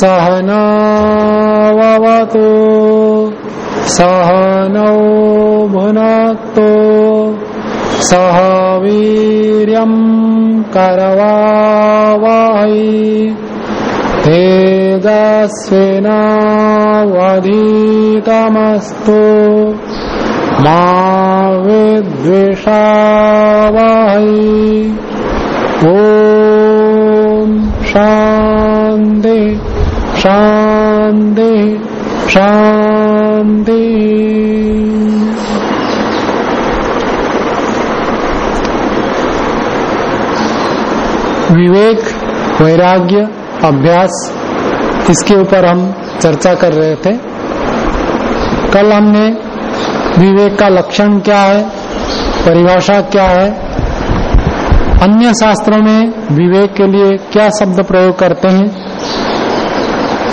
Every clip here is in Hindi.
सहनावतु सहनौ भुनक्तु। सह वीर्यम् करवावहै। तेजस्विनावधीतमस्तु। मा विद्विषावहै। ॐ शान्ति। शान्ति शान्ति विवेक, वैराग्य, अभ्यास, इसके ऊपर हम चर्चा कर रहे थे। कल हमने विवेक का लक्षण क्या है, परिभाषा क्या है, अन्य शास्त्रों में विवेक के लिए क्या शब्द प्रयोग करते हैं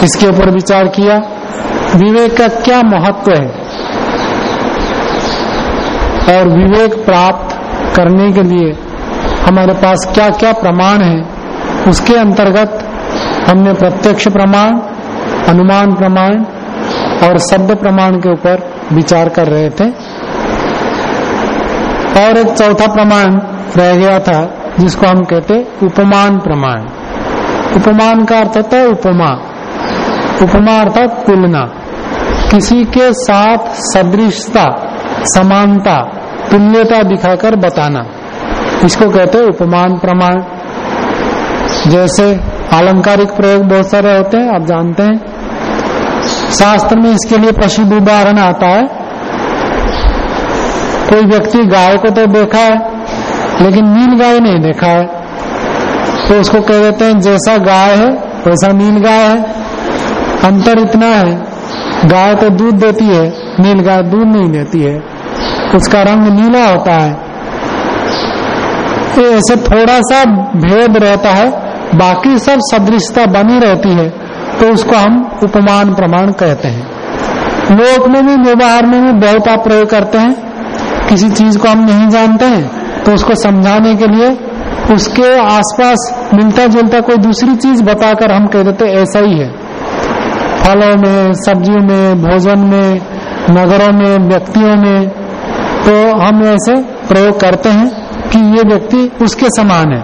इसके ऊपर विचार किया? विवेक का क्या महत्व है? और विवेक प्राप्त करने के लिए हमारे पास क्या क्या प्रमाण है? उसके अंतर्गत हमने प्रत्यक्ष प्रमाण, अनुमान प्रमाण और शब्द प्रमाण के ऊपर विचार कर रहे थे। और एक चौथा प्रमाण रह गया था, जिसको हम कहते उपमान प्रमाण। उपमान का अर्थ होता है उपमा। उपमा अर्थात तुलना। किसी के साथ सदृशता, समानता, तुल्यता दिखाकर बताना। इसको कहते हैं उपमान प्रमाण। जैसे आलंकारिक प्रयोग बहुत सारे होते हैं, आप जानते हैं। शास्त्र में इसके लिए प्रसिद्ध उदाहरण आता है। कोई व्यक्ति गाय को तो देखा है, लेकिन नील गाय नहीं देखा है। तो उसको कह देते हैं, जैसा गाय है, वैसा नील गाय है। अंतर इतना है, गाय तो दूध देती है, नील गाय दूध नहीं देती है। उसका रंग नीला होता है। ऐसे थोड़ा सा भेद रहता है, बाकी सब सदृशता बनी रहती है तो उसको हम उपमान प्रमाण कहते हैं। लोक में भी, व्यवहार में भी बहुत आप प्रयोग करते हैं, किसी चीज़ को हम नहीं जानते हैं तो उसको समझाने के लिए उसके आसपास मिलता जुलता कोई दूसरी चीज़ बताकर हम कह देते ऐसा ही है। फलों में, सब्जियों में, भोजन में, नगरों में, व्यक्तियों में तो हम ऐसे प्रयोग करते हैं कि ये व्यक्ति उसके समान है।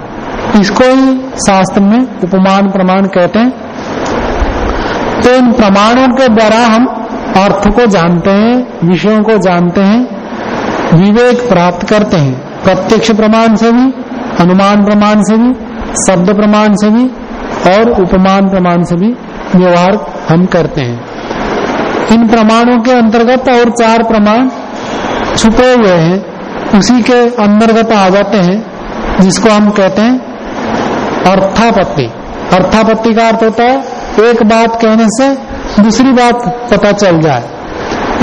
इसको ही शास्त्र में उपमान प्रमाण कहते हैं। तो इन प्रमाणों के द्वारा हम अर्थ को जानते हैं, विषयों को जानते हैं, विवेक प्राप्त करते हैं। प्रत्यक्ष प्रमाण से भी, अनुमान प्रमाण से भी, शब्द प्रमाण से भी और उपमान प्रमाण से भी व्यवहार हम करते हैं। इन प्रमाणों के अंतर्गत और चार प्रमाण छुपे हुए हैं। उसी के अंतर्गत आ जाते हैं, जिसको हम कहते हैं अर्थापत्ति। अर्थापत्ति का अर्थ होता है, एक बात कहने से दूसरी बात पता चल जाए।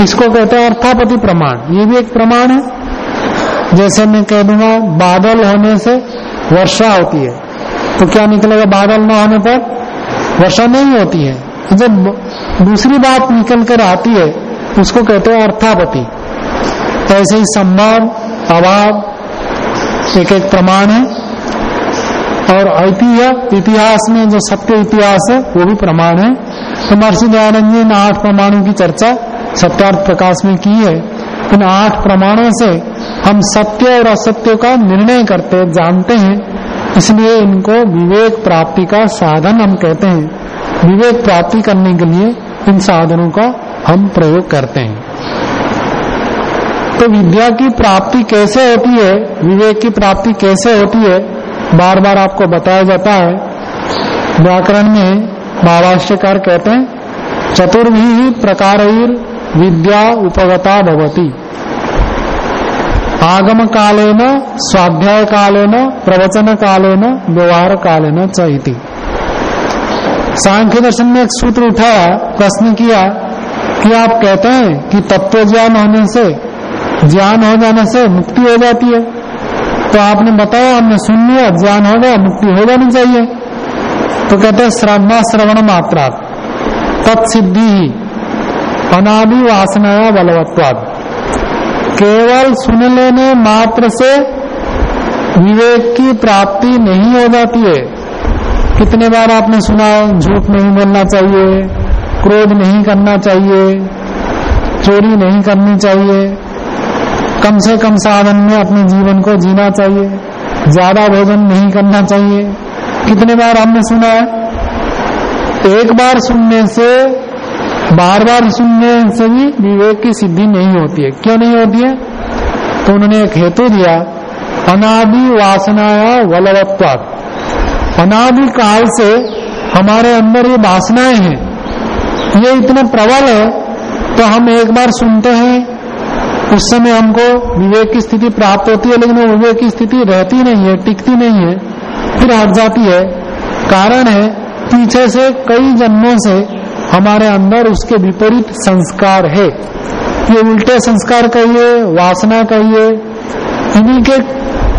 इसको कहते हैं अर्थापति प्रमाण। ये भी एक प्रमाण है। जैसे मैं कह दूँगा, बादल होने से वर्षा होती है। तो क्या निकलेगा बादल न होने पर? वर्षा नहीं होती है। जब दूसरी बात निकल कर आती है, उसको कहते हैं अर्थापति। ऐसे ही संभव अभाव एक एक प्रमाण है। और ऐतिह्य, इतिहास में जो सत्य इतिहास है, वो भी प्रमाण है। तो महर्षि दयानंद जी ने आठ प्रमाणों की चर्चा सत्यार्थ प्रकाश में की है। इन आठ प्रमाणों से हम सत्य और असत्य का निर्णय करते, जानते हैं। इसलिए इनको विवेक प्राप्ति का साधन हम कहते हैं। विवेक प्राप्ति करने के लिए इन साधनों का हम प्रयोग करते हैं। तो विद्या की प्राप्ति कैसे होती है? विवेक की प्राप्ति कैसे होती है? बार बार आपको बताया जाता है। व्याकरण में भावाष्यकार कहते हैं, चतुर्भी प्रकार विद्या उपगता भवती। आगम कालेन स्वाध्याय कालेन प्रवचन कालेन व्यवहार कालेन चैती सांख्य दर्शन में एक सूत्र उठाया प्रश्न किया कि आप कहते हैं कि तत्व ज्ञान होने से, ज्ञान हो जाने से मुक्ति हो जाती है। तो आपने बताया, हमने सुन लिया, ज्ञान हो गया, मुक्ति हो जानी चाहिए। तो कहते हैं श्रद्धा श्रवण मात्रा तत्सिद्धि ही अनादि वासनाया बलवत्वाद केवल सुन लेने मात्र से विवेक की प्राप्ति नहीं हो जाती है। कितने बार आपने सुना है, झूठ नहीं बोलना चाहिए, क्रोध नहीं करना चाहिए, चोरी नहीं करनी चाहिए। कम से कम साधन में अपने जीवन को जीना चाहिए, ज़्यादा भोजन नहीं करना चाहिए। कितने बार हमने सुना है? एक बार सुनने से, बार बार सुनने से भी विवेक की सिद्धि नहीं होती है। क्यों नहीं होती है? तो उन्होंने एक हेतु दिया, अनादि वासनाया वलवत्वाद अनादि काल से हमारे अंदर ये वासनाएँ हैं। ये इतने प्रबल है तो हम एक बार सुनते हैं, उस समय हमको विवेक की स्थिति प्राप्त होती है, लेकिन वो विवेक की स्थिति रहती नहीं है, टिकती नहीं है, फिर हट जाती है। कारण है, पीछे से कई जन्मों से हमारे अंदर उसके विपरीत संस्कार है। ये उल्टे संस्कार कहिए, वासना कहिए, इन्हीं के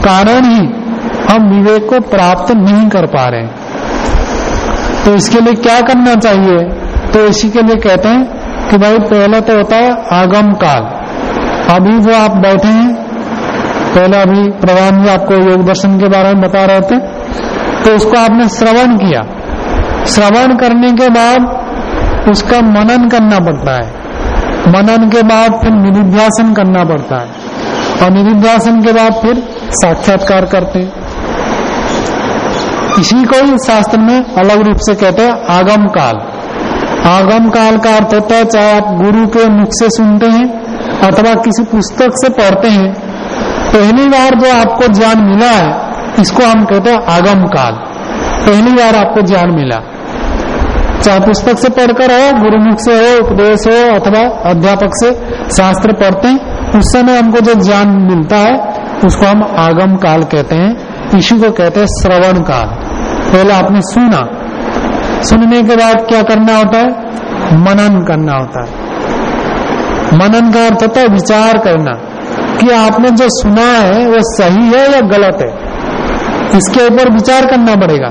कारण ही हम विवेक को प्राप्त नहीं कर पा रहे तो इसके लिए क्या करना चाहिए? तो इसी के लिए कहते हैं कि भाई, पहले तो होता है आगम काल। अभी जो आप बैठे हैं। पहले अभी प्रधान जी आपको योग दर्शन के बारे में बता रहे थे। तो उसको आपने श्रवण किया। श्रवण करने के बाद उसका मनन करना पड़ता है। मनन के बाद फिर निधिध्यासन करना पड़ता है। और निधिध्यासन के बाद फिर साक्षात्कार करते हैं। इसी को ही शास्त्र में अलग रूप से कहते हैं आगम काल। आगम काल का अर्थ होता है, चाहे आप गुरु के मुख से सुनते हैं अथवा किसी पुस्तक से पढ़ते हैं, पहली बार जो आपको ज्ञान मिला है, इसको हम कहते हैं आगम काल। पहली बार आपको ज्ञान मिला। चाहे पुस्तक से पढ़कर हो गुरुमुख से हो, उपदेश हो, अथवा अध्यापक से शास्त्र पढ़ते हैं, उस समय हमको जो ज्ञान मिलता है, उसको हम आगम काल कहते हैं। इसी को कहते हैं श्रवण काल। पहले आपने सुना। सुनने के बाद क्या करना होता है? मनन करना होता है। मनन का अर्थ होता है विचार करना कि आपने जो सुना है, वो सही है या गलत है। इसके ऊपर विचार करना पड़ेगा।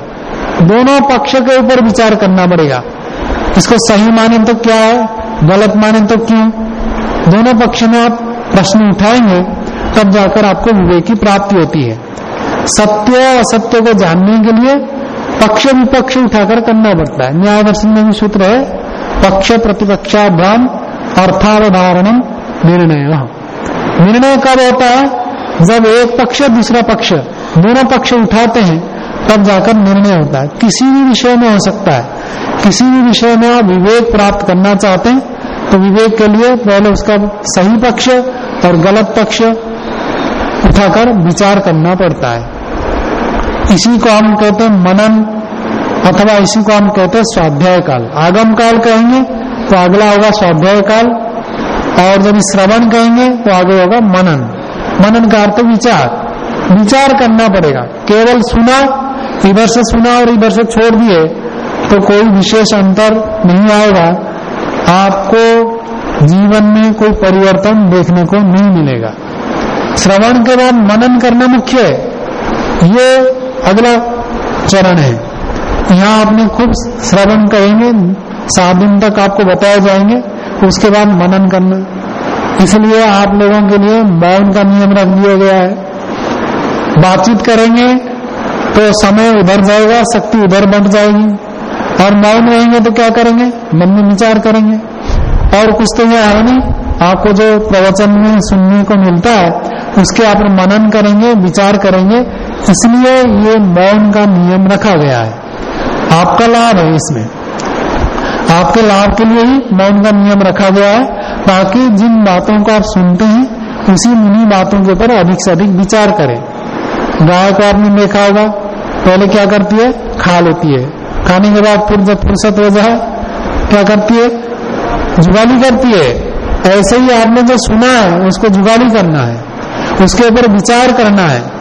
दोनों पक्ष के ऊपर विचार करना पड़ेगा। इसको सही माने तो क्या है? गलत माने तो क्यों? दोनों पक्ष में आप प्रश्न उठाएँगे, तब जाकर आपको विवेक की प्राप्ति होती है। सत्य और असत्य को जानने के लिए पक्ष विपक्ष उठाकर करना पड़ता है। न्याय दर्शन में भी सूत्र है, पक्ष प्रतिपक्षाभ्याम अर्थावधारणम निर्णय। निर्णय कब होता है? जब एक पक्ष दूसरा पक्ष, दोनों पक्ष उठाते हैं, तब जाकर निर्णय होता है। किसी भी विषय में हो सकता है। किसी भी विषय में आप विवेक प्राप्त करना चाहते हैं तो विवेक के लिए पहले उसका सही पक्ष और गलत पक्ष उठाकर विचार करना पड़ता है। इसी को हम कहते हैं मनन, अथवा इसी को हम कहते हैं स्वाध्याय काल आगम काल कहेंगे तो अगला होगा स्वाध्याय काल और जब श्रवण कहेंगे तो आगे होगा मनन। मनन का अर्थ विचार। विचार करना पड़ेगा। केवल सुना, इधर से सुना और इधर से छोड़ दिए तो कोई विशेष अंतर नहीं आएगा। आपको जीवन में कोई परिवर्तन देखने को नहीं मिलेगा। श्रवण के बाद मनन करना मुख्य है। ये अगला चरण है। यहाँ आपने खूब श्रवण करेंगे सात दिन तक आपको बताए जाएँगे, उसके बाद मनन करना। इसलिए आप लोगों के लिए मौन का नियम रख दिया गया है। बातचीत करेंगे तो समय उधर जाएगा, शक्ति उधर बढ़ जाएगी। और मौन रहेंगे तो क्या करेंगे? मन में विचार करेंगे। और कुछ तो यह है नहीं, आपको जो प्रवचन में सुनने को मिलता है, उसके आप मनन करेंगे, विचार करेंगे इसलिए ये मौन का नियम रखा गया है। आपका लाभ है इसमें। आपके लाभ के लिए ही मौन का नियम रखा गया है, ताकि जिन बातों को आप सुनते हैं, उसी उन्हीं बातों के ऊपर अधिक से अधिक विचार करें। गाय को आपने देखा होगा, पहले क्या करती है? खा लेती है। खाने के बाद फिर जब फुर्सत हो जाए, क्या करती है? जुगाली करती है। ऐसे ही आपने जो सुना है, उसको जुगाली करना है। उसके ऊपर विचार करना है।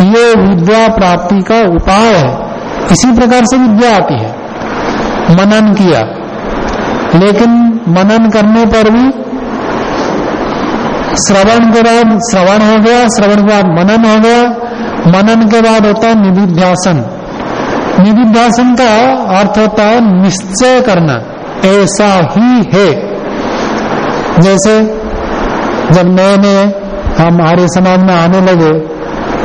ये विद्या प्राप्ति का उपाय है। इसी प्रकार से विद्या आती है। मनन किया। लेकिन मनन करने पर भी श्रवण के बाद श्रवण हो गया, श्रवण के बाद मनन हो गया। मनन के बाद होता है निधिध्यासन। निधिध्यासन का अर्थ होता है निश्चय करना। ऐसा ही है। जैसे जब नए नए हम आर्य समाज में आने लगे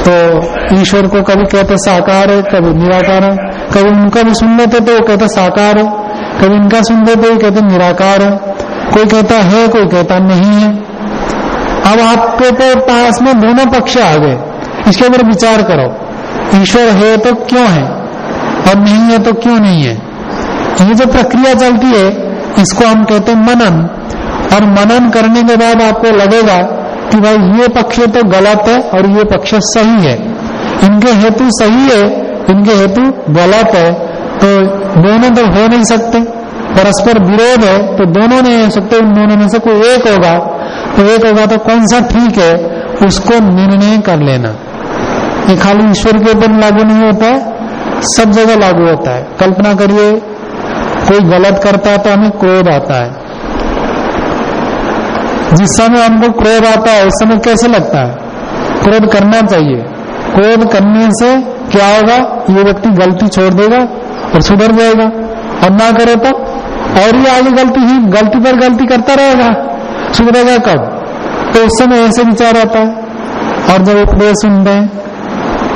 तो ईश्वर को कभी कहते साकार है, कभी निराकार है। कभी उनका भी सुन लेते तो वो कहते साकार है। कभी इनका सुन लेते तो कहते निराकार है। कोई कहता है, कोई कहता नहीं है। अब आपके तो पास में दोनों पक्ष आ गए। इसके ऊपर विचार करो। ईश्वर है तो क्यों है? और नहीं है तो क्यों नहीं है? ये जो प्रक्रिया चलती है, इसको हम कहते हैं मनन। और मनन करने के बाद आपको लगेगा कि भाई ये पक्ष तो गलत है और ये पक्ष सही है। इनके हेतु सही है, इनके हेतु गलत है तो दोनों तो हो नहीं सकते। परस्पर विरोध है तो दोनों नहीं हो सकते, उन दोनों में से कोई एक होगा। तो एक होगा तो कौन सा ठीक है, उसको निर्णय कर लेना। ये खाली ईश्वर के ऊपर लागू नहीं होता है, सब जगह लागू होता है। कल्पना करिए, कोई गलत करता है तो हमें क्रोध आता है। जिस समय हमको क्रोध आता है, उस समय कैसे लगता है? क्रोध करना चाहिए। क्रोध करने से क्या होगा? ये व्यक्ति गलती छोड़ देगा और सुधर जाएगा। और ना करे तो और ये आगे गलती ही, गलती पर गलती करता रहेगा। सुधरेगा कब? तो उस समय ऐसे विचार आता है। और जब उपदेश सुनते हैं,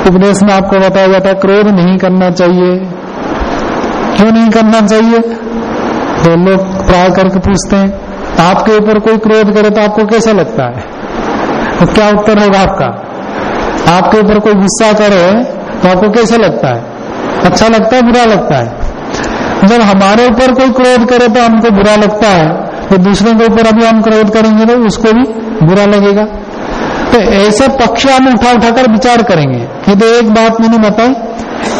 उपदेश में आपको बताया जाता है, क्रोध नहीं करना चाहिए। क्यों नहीं करना चाहिए? तो लोग प्राय करके पूछते हैं आपके ऊपर कोई क्रोध करे तो आपको कैसा लगता है? तो क्या उत्तर होगा आपका? आपके ऊपर कोई गुस्सा करे तो आपको कैसा लगता है? अच्छा लगता है, बुरा लगता है? जब हमारे ऊपर कोई क्रोध करे तो हमको बुरा लगता है तो दूसरे के ऊपर अभी हम क्रोध करेंगे तो उसको भी बुरा लगेगा। तो ऐसे पक्ष हम उठा उठाकर विचार करेंगे कि तो एक बात मैंने बताई,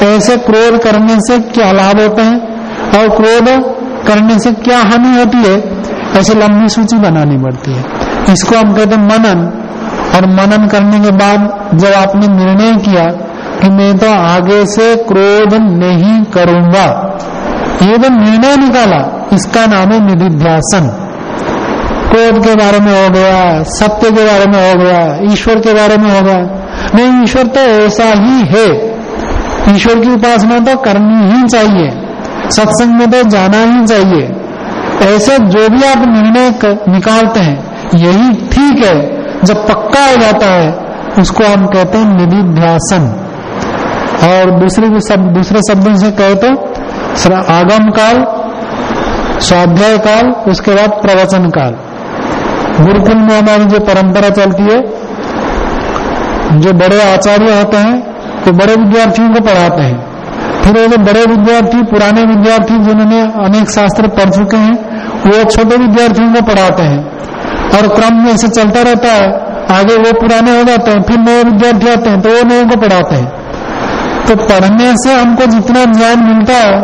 ऐसे क्रोध करने से क्या लाभ होते हैं और क्रोध करने से क्या हानि होती है? ऐसे लंबी सूची बनानी पड़ती है। इसको हम कहते हैं मनन। और मनन करने के बाद जब आपने निर्णय किया कि मैं तो आगे से क्रोध नहीं करूँगा, ये जो निर्णय निकाला। इसका नाम है निधिध्यासन। क्रोध के बारे में हो गया, सत्य के बारे में हो गया, ईश्वर के बारे में हो गया। नहीं, ईश्वर तो ऐसा ही है। ईश्वर की उपासना तो करनी ही चाहिए। सत्संग में तो जाना ही चाहिए। ऐसे जो भी आप निर्णय निकालते हैं, यही ठीक है। जब पक्का हो जाता है, उसको हम कहते हैं निधिध्यासन। और दूसरे शब्द दूसरे शब्दों से कहे तो आगम काल, स्वाध्याय काल, उसके बाद प्रवचन काल। गुरुकुल में हमारी जो परंपरा चलती है, जो बड़े आचार्य होते हैं, वो तो बड़े विद्यार्थियों को पढ़ाते हैं। फिर वो जो बड़े विद्यार्थी, पुराने विद्यार्थी, जिन्होंने अनेक शास्त्र पढ़ चुके हैं वो छोटे विद्यार्थियों को पढ़ाते हैं। और क्रम में ऐसे चलता रहता है, आगे वो पुराने हो जाते हैं, फिर नए विद्यार्थी आते हैं तो वो नए को पढ़ाते हैं। तो पढ़ने से हमको जितना ज्ञान मिलता है,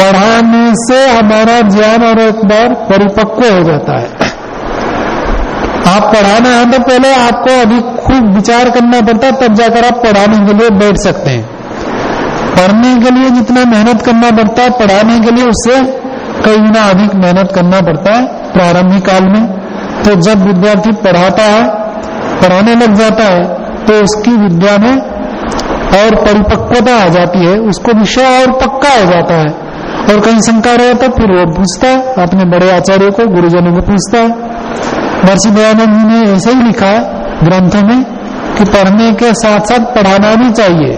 पढ़ाने से हमारा ज्ञान और एक बार परिपक्व हो जाता है। आप पढ़ाना है तो पहले आपको अभी खूब विचार करना पड़ता है, तब जाकर आप पढ़ाने के लिए बैठ सकते हैं। पढ़ने के लिए जितना मेहनत करना पड़ता है, पढ़ाने के लिए उससे कई गुना अधिक मेहनत करना पड़ता है प्रारंभिक काल में। तो जब विद्यार्थी पढ़ाता है, पढ़ाने लग जाता है तो उसकी विद्या में और परिपक्वता आ जाती है, उसको विषय और पक्का हो जाता है। और कहीं शंका रहे तो फिर वो पूछता है, अपने बड़े आचार्य को, गुरुजनों को पूछता है। महर्षि दयानंद जी ने ऐसे ही लिखा है ग्रंथों में कि पढ़ने के साथ साथ पढ़ाना भी चाहिए।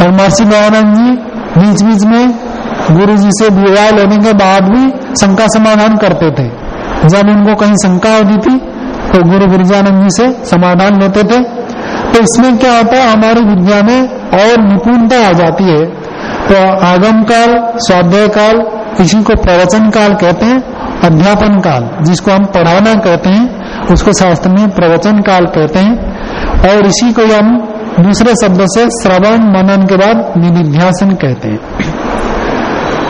और महर्षि दयानंद जी बीच बीच में गुरु जी से विवाह लेने के बाद भी शंका समाधान करते थे। जब उनको कहीं शंका होती थी तो गुरु गिरिजानंद जी से समाधान लेते थे। तो इसमें क्या होता है, हमारी विद्या में और निपुणता आ जाती है। तो आगम काल, स्वाध्याय काल, इसी को प्रवचन काल कहते हैं, अध्यापन काल, जिसको हम पढ़ाना कहते हैं, उसको शास्त्र में प्रवचन काल कहते हैं। और इसी को हम दूसरे शब्द से श्रवण मनन के बाद निधिध्यासन कहते हैं।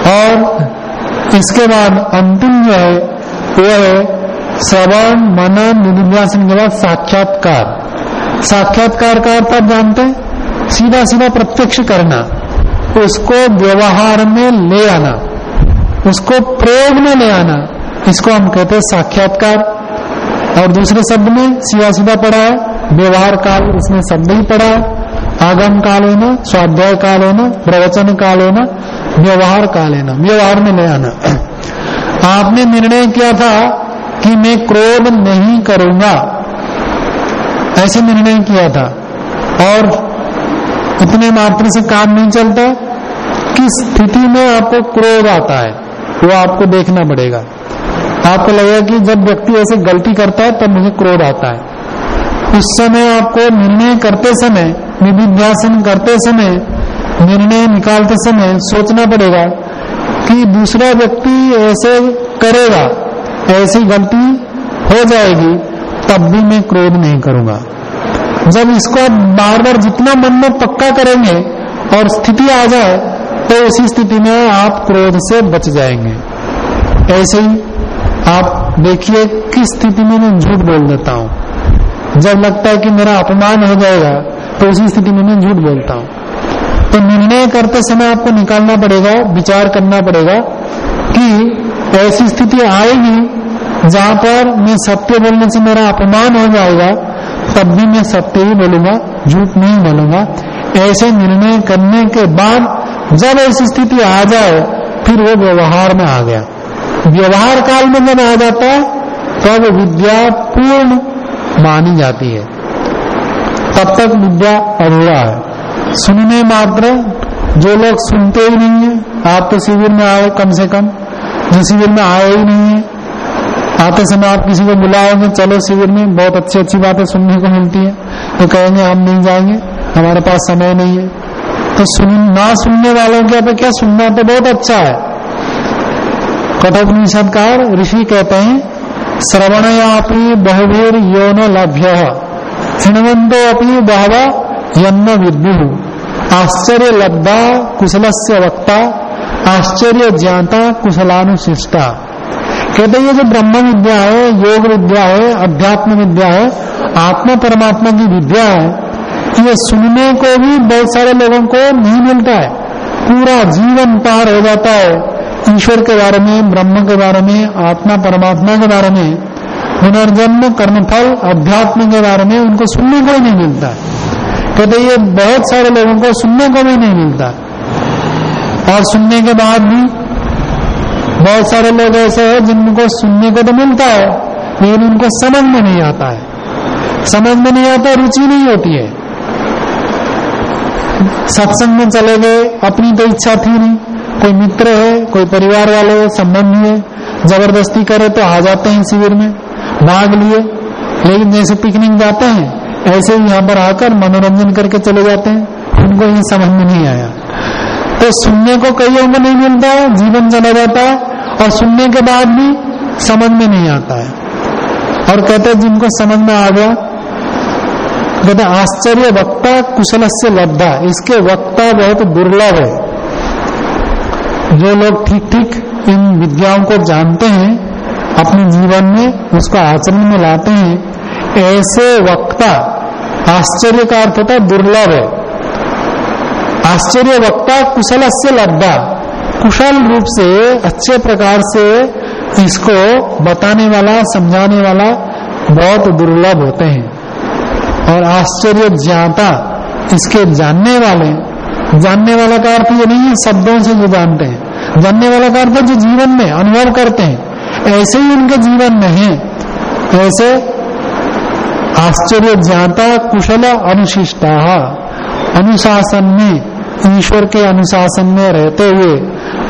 और इसके बाद अंतिम जो है, वो है श्रवण, मनन, निधिध्यासन के बाद साक्षात्कार। साक्षात्कार का अर्थ आप जानते हैं? सीधा सीधा प्रत्यक्ष करना, उसको व्यवहार में ले आना, उसको प्रयोग में ले आना, इसको हम कहते हैं साक्षात्कार। और दूसरे शब्द में सीधा सीधा पढ़ा है, व्यवहार काल इसमें शब्द ही पढ़ा है। आगम काल होना, स्वाध्याय काल होना, प्रवचन काल होना व्यवहार काल है ना व्यवहार में ले आना। आपने निर्णय किया था कि मैं क्रोध नहीं करूँगा। ऐसे निर्णय किया था। और इतने मात्र से काम नहीं चलता किस स्थिति में आपको क्रोध आता है, वो आपको देखना पड़ेगा। आपको लगेगा कि जब व्यक्ति ऐसे गलती करता है, तब मुझे क्रोध आता है। उस समय आपको निर्णय करते समय निधिध्यासन करते समय निर्णय निकालते समय सोचना पड़ेगा कि दूसरा व्यक्ति ऐसे करेगा, ऐसी गलती हो जाएगी, तब भी मैं क्रोध नहीं करूँगा। जब इसको आप बार बार जितना मन में पक्का करेंगे और स्थिति आ जाए तो उसी स्थिति में आप क्रोध से बच जाएँगे। ऐसे ही आप देखिए किस स्थिति में मैं झूठ बोल देता हूँ। जब लगता है कि मेरा अपमान हो जाएगा तो उसी स्थिति में मैं झूठ बोलता हूँ। तो निर्णय करते समय आपको निकालना पड़ेगा, विचार करना पड़ेगा कि ऐसी स्थिति आएगी जहाँ पर मैं सत्य बोलने से मेरा अपमान हो जाएगा, तब भी मैं सत्य ही बोलूँगा, झूठ नहीं बोलूँगा। ऐसे निर्णय करने के बाद जब ऐसी स्थिति आ जाए, फिर वो व्यवहार में आ गया। व्यवहार काल में जब आ जाता है, तब तो विद्या पूर्ण मानी जाती है। तब तक विद्या अधूरा है। सुनने मात्र, जो लोग सुनते ही नहीं है, आप तो शिविर में आए कम से कम। जो शिविर में आए ही नहीं है। आते समय आप किसी को बुलाओगे चलो शिविर में, बहुत अच्छी अच्छी बातें सुनने को मिलती है। तो कहेंगे, हम नहीं जाएँगे, हमारे पास समय नहीं है। तो सुन, ना सुनने वालों के क्या सुनना तो बहुत अच्छा है। कठोपनिषदकार ऋषि कहते हैं श्रवण श्रवणयापी बहुवीर योन लभ्य हिणवंतो अपनी बहवा यन्न विद्यु आश्चर्य लब्धा कुशल से वक्ता आश्चर्य ज्ञाता कुशलानुशिष्टा। कहते ये जो ब्रह्म विद्या है योग विद्या है अध्यात्म विद्या है आत्मा परमात्मा की विद्या है, ये सुनने को भी बहुत सारे लोगों को नहीं मिलता है। पूरा जीवन पार हो जाता है ईश्वर के बारे में, ब्रह्म के बारे में आत्मा परमात्मा के बारे में। पुनर्जन्म, कर्मफल, अध्यात्म के बारे में उनको सुनने को ही नहीं मिलता कहते ये बहुत सारे लोगों को सुनने को भी नहीं मिलता। और सुनने के बाद भी बहुत सारे लोग ऐसे हैं जिनको सुनने को तो मिलता है, लेकिन उनको समझ में नहीं आता है। समझ में नहीं आता, रुचि नहीं होती है। सत्संग में चले गए, अपनी तो इच्छा थी नहीं। कोई मित्र है, कोई परिवार वाले है, संबंधी है, ज़बरदस्ती करे तो आ जाते हैं शिविर में, भाग लिए। लेकिन जैसे पिकनिक जाते हैं ऐसे ही यहाँ पर आकर मनोरंजन करके चले जाते हैं। उनको ये समझ में नहीं आया। तो सुनने को कईयों को नहीं मिलता है, जीवन चला जाता है और सुनने के बाद भी समझ में नहीं आता है। और कहते हैं, जिनको समझ में आ गया, कहते आश्चर्य वक्ता कुशल से लब्धा। इसके वक्ता बहुत दुर्लभ है। जो लोग ठीक ठीक इन विद्याओं को जानते हैं, अपने जीवन में उसको आचरण में लाते हैं, ऐसे वक्ता आश्चर्य का अर्थ होता है दुर्लभ। आश्चर्य वक्ता कुशल से लब्धा। कुशल रूप से, अच्छे प्रकार से इसको बताने वाला, समझाने वाला बहुत दुर्लभ होते हैं। और आश्चर्य ज्ञाता इसके जानने वाले। जानने वाला का अर्थ ये नहीं है, शब्दों से जो जानते हैं। जानने वाला का अर्थ जो जीवन में अनुभव करते हैं। ऐसे ही उनके जीवन में है। ऐसे आश्चर्य ज्ञाता कुशल अनुशिष्टा। अनुशासन में ईश्वर के अनुशासन में रहते हुए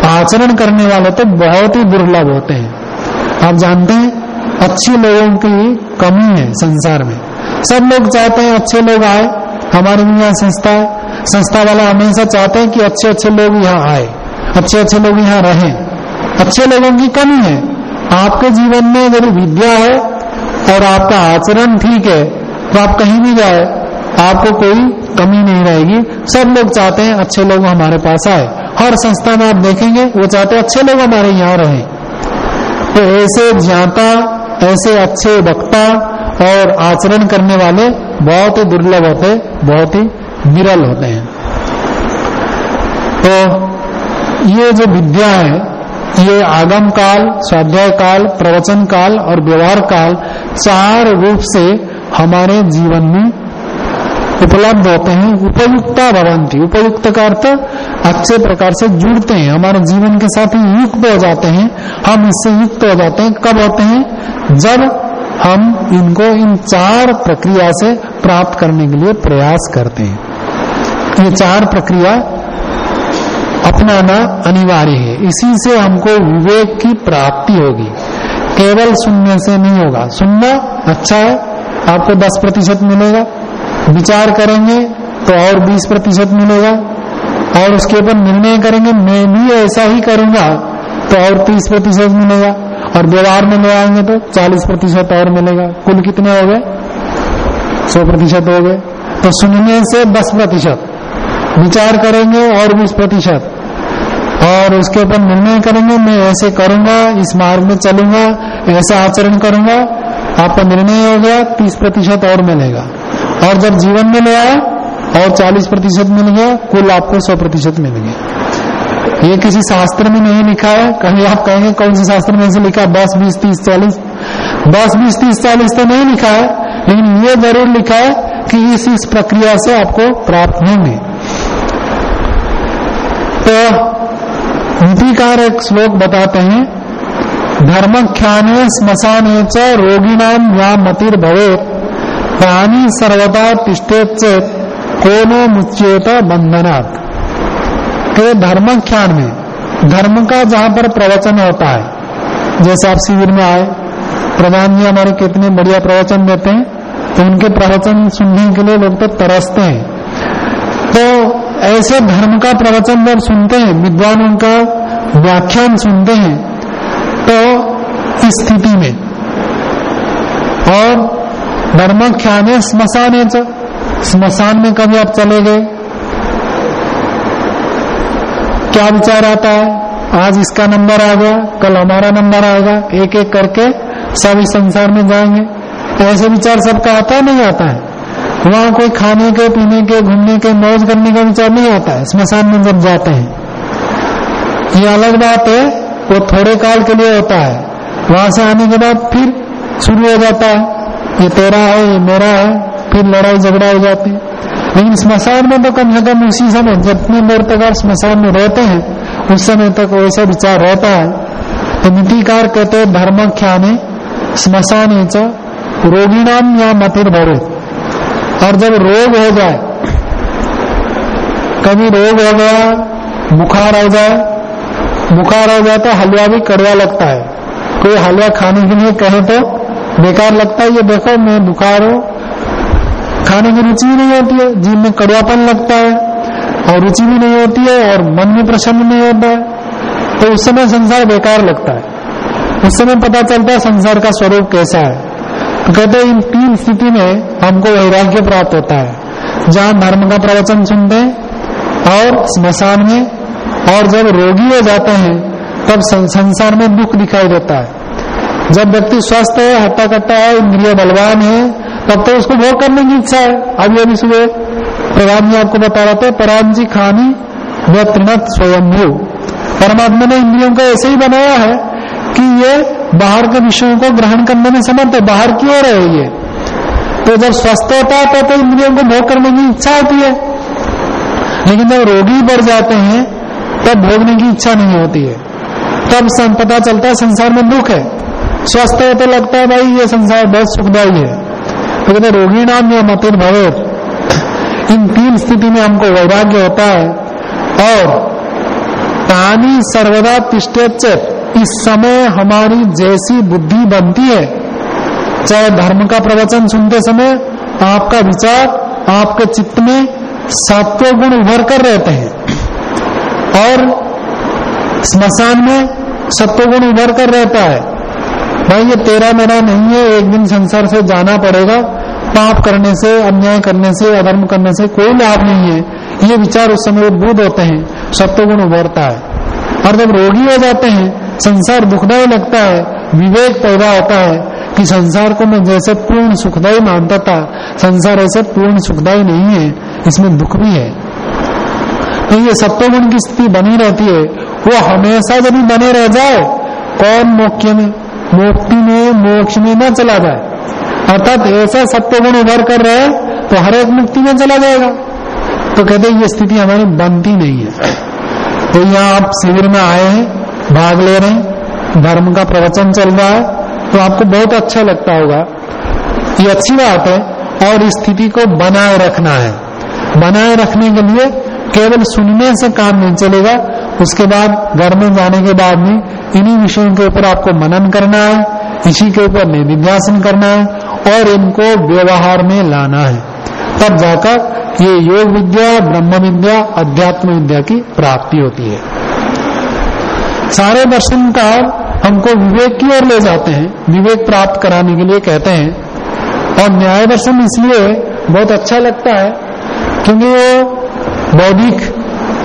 आचरण करने वाले तो बहुत ही दुर्लभ होते हैं। आप जानते हैं, अच्छे लोगों की कमी है संसार में। सब लोग चाहते हैं अच्छे लोग आए, हमारे यहाँ संस्था है। संस्था वाला हमेशा चाहते हैं कि अच्छे अच्छे लोग यहाँ आए अच्छे अच्छे लोग यहाँ रहें। अच्छे लोगों की कमी है। आपके जीवन में यदि विद्या है और आपका आचरण ठीक है तो आप कहीं भी जाए, आपको कोई कमी नहीं रहेगी। सब लोग चाहते हैं अच्छे लोग हमारे पास आए। हर संस्था में आप देखेंगे, वो चाहते अच्छे लोग हमारे यहाँ रहे। तो ऐसे ज्ञाता, ऐसे अच्छे वक्ता और आचरण करने वाले बहुत ही दुर्लभ होते, बहुत ही विरल होते हैं। तो ये जो विद्या है, ये आगम काल स्वाध्याय काल प्रवचन काल और व्यवहार काल चार रूप से हमारे जीवन में उपलब्ध होते हैं। उपयुक्ता भवंती उपयुक्त का अर्थ अच्छे प्रकार से जुड़ते हैं। हमारे जीवन के साथ ही युक्त हो जाते हैं। हम इससे युक्त हो जाते हैं। कब होते हैं? जब हम इनको इन चार प्रक्रिया से प्राप्त करने के लिए प्रयास करते हैं। ये चार प्रक्रिया अपनाना अनिवार्य है। इसी से हमको विवेक की प्राप्ति होगी। केवल सुनने से नहीं होगा। सुनना अच्छा है, आपको 10 प्रतिशत मिलेगा। विचार करेंगे तो और 20 प्रतिशत मिलेगा। और उसके ऊपर निर्णय करेंगे, मैं भी ऐसा ही करूँगा तो और 30 प्रतिशत मिलेगा। और व्यवहार में ले आएँगे तो 40 प्रतिशत और मिलेगा। कुल कितने हो गए? 100 प्रतिशत हो गए। तो सुनने से 10 प्रतिशत। विचार करेंगे और 20 प्रतिशत। और उसके ऊपर निर्णय करेंगे, मैं ऐसे करूँगा, इस मार्ग में चलूँगा, ऐसा आचरण करूँगा, आपका निर्णय हो गया 30 प्रतिशत और मिलेगा। और जब जीवन में ले आया, और 40 प्रतिशत मिल गया, कुल आपको सौ प्रतिशत मिल गया। ये किसी शास्त्र में नहीं लिखा है। कहीं आप कहेंगे, कौन से शास्त्र में ऐसे लिखा दस, बीस, तीस, चालीस। दस, बीस, तीस, चालीस तो नहीं लिखा है, लेकिन ये ज़रूर लिखा है कि इस इस प्रक्रिया से आपको प्राप्त होंगे। तो नीतिकार एक श्लोक बताते हैं, धर्मख्याने स्मशाने च रोगिणाम या मतिर भवे प्राणी सर्वदा तिष्ठेत चेत कोनो मुच्येत बंधनात् तो धर्मख्यान में, धर्म का जहाँ पर प्रवचन होता है, जैसे आप शिविर में आए, प्रधान जी हमारे कितने बढ़िया प्रवचन देते हैं तो उनके प्रवचन सुनने के लिए लोग तो तरसते हैं। तो ऐसे धर्म का प्रवचन जब सुनते हैं, विद्वानों का व्याख्यान सुनते हैं तो इस स्थिति में। और धर्मख्यान स्मशान है स्मशान में कभी आप चले गए, क्या विचार आता है? आज इसका नंबर आ गया, कल हमारा नंबर आएगा एक एक करके सब इस संसार में जाएँगे। ऐसे विचार सबका आता है, नहीं आता है? वहाँ कोई खाने के, पीने के, घूमने के, मौज करने का विचार नहीं आता है। स्मशान में जब जाते हैं, ये अलग बात है, वो थोड़े काल के लिए होता है। वहाँ से आने के बाद फिर शुरू हो जाता है। ये तेरा है, ये मेरा है, फिर लड़ाई झगड़ा हो जाती है। लेकिन स्मशान में तो कम से कम उसी समय, जितने देर तक आप स्मशान में रहते हैं, उस समय तक वैसा विचार रहता है। तो नीतिकार कहते हैं धर्म ख्याने स्मशान रोगिणाम या मतिर भरे और जब रोग हो जाए, कभी रोग हो गया, बुखार हो जाए, बुखार हो जाए तो हलवा भी कड़वा लगता है। कोई हलवा खाने के लिए कहे तो बेकार लगता है, ये देखो मैं बुखार हो, खाने की रुचि नहीं होती है जीव में कड़वापन लगता है, और रुचि भी नहीं होती है, और मन भी प्रसन्न नहीं होता है तो उस समय संसार बेकार लगता है। उस समय पता चलता है संसार का स्वरूप कैसा है। तो कहते इन तीन स्थिति में हमको वैराग्य प्राप्त होता है। जहाँ धर्म का प्रवचन सुनते हैं और स्मशान में और जब रोगी हो जाते हैं, तब संसार में दुख दिखाई देता है। जब व्यक्ति स्वस्थ है हट्टा कट्टा है, इंद्रिय बलवान है, तब तो उसको भोग करने की इच्छा है। अभी अभी सुबह प्रधान जी आपको बता रहे थे पराम जी खानी व त्रिनत स्वयंभू। परमात्मा ने इंद्रियों को ऐसे ही बनाया है कि ये बाहर के विषयों को ग्रहण करने में समर्थ है बाहर की ओर है ये। तो जब स्वस्थ होता है तो, तो इंद्रियों को भोग करने की इच्छा होती है। लेकिन जब रोगी बढ़ जाते हैं तब भोगने की इच्छा नहीं होती है। तब पता चलता है संसार में दुख है। स्वस्थ है तो लगता है भाई ये संसार बहुत सुखदायी है। तो कहते रोगी नाम या मतिर भवे इन तीन स्थिति में हमको वैराग्य होता है। और पानी सर्वदा तिष्ठेत इस समय हमारी जैसी बुद्धि बनती है, चाहे धर्म का प्रवचन सुनते समय आपका विचार, आपके चित्त में सात्व गुण उभर कर रहते हैं। और स्मशान में सत्व गुण उभर कर रहता है। भाई, ये तेरा मेरा नहीं है, एक दिन संसार से जाना पड़ेगा। पाप करने से, अन्याय करने से, अधर्म करने से कोई लाभ नहीं है। ये विचार उस समय उद्भूत होते हैं सत्व गुण उभरता है। और जब रोगी हो जाते हैं संसार दुखदायी लगता है, विवेक पैदा होता है कि संसार को मैं जैसे पूर्ण सुखदायी मानता था, संसार ऐसे पूर्ण सुखदायी नहीं है, इसमें दुख भी है। तो ये सत्वगुण की स्थिति बनी रहती है, वो हमेशा यदि बने रह जाए, कौन मोक्ष में, मुक्ति में, मोक्ष में न चला जाए। अर्थात ऐसा सत्वगुण उभर कर रहे तो हर एक मुक्ति में चला जाएगा। तो कहते ये स्थिति हमारी बनती नहीं है। तो यहाँ आप शिविर में आए हैं भाग ले रहे हैं, धर्म का प्रवचन चल रहा है तो आपको बहुत अच्छा लगता होगा। ये अच्छी बात है, और स्थिति को बनाए रखना है। बनाए रखने के लिए केवल सुनने से काम नहीं चलेगा, उसके बाद घर में जाने के बाद में इन्हीं विषयों के ऊपर आपको मनन करना है, इसी के ऊपर निधिध्यासन करना है, और इनको व्यवहार में लाना है। तब जाकर ये योग विद्या, ब्रह्म विद्या, अध्यात्म विद्या की प्राप्ति होती है। सारे दर्शनकार हमको विवेक की ओर ले जाते हैं, विवेक प्राप्त कराने के लिए कहते हैं। और न्याय दर्शन इसलिए बहुत अच्छा लगता है, क्योंकि वो बौद्धिक,